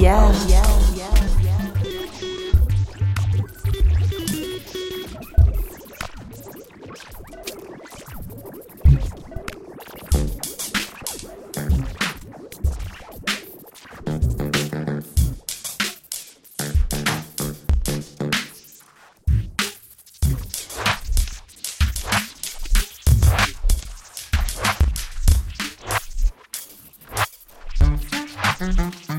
Yeah. yeah, yeah. Mm-hmm.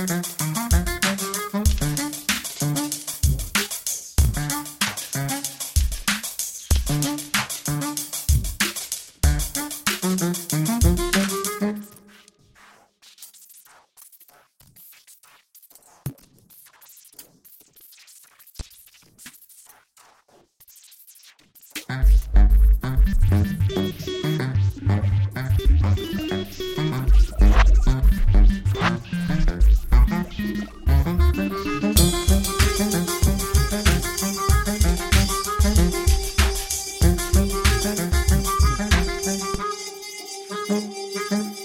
Música Thank you.